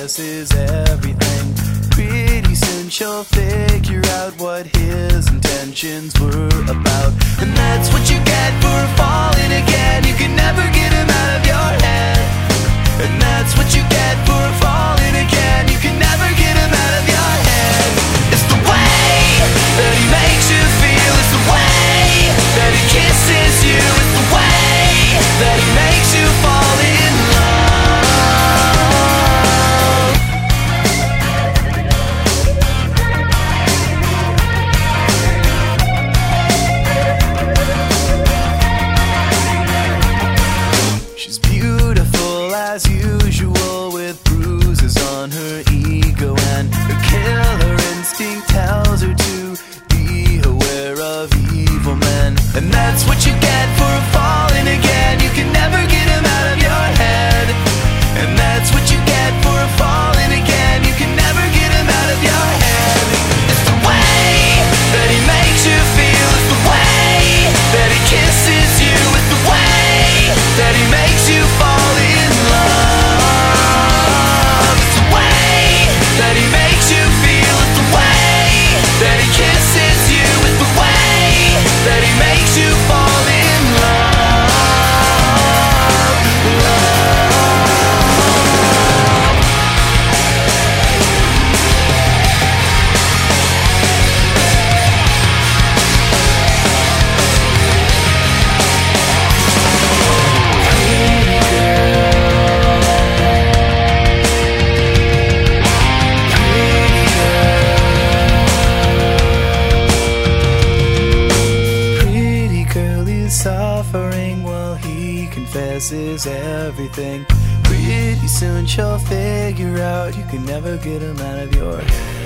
dress is everything. Pretty soon she'll figure out what his intentions were. evil men. And that's what you get for falling again. You can never. suffering while he confesses everything. Pretty soon she'll figure out you can never get him out of your head.